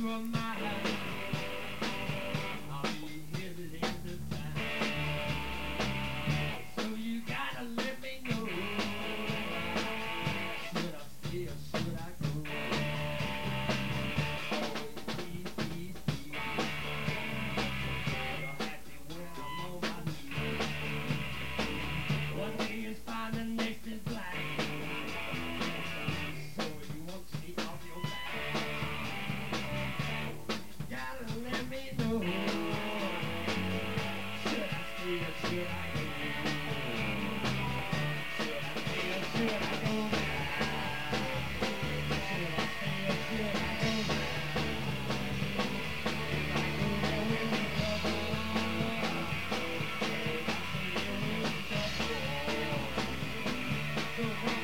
you on my head. Should I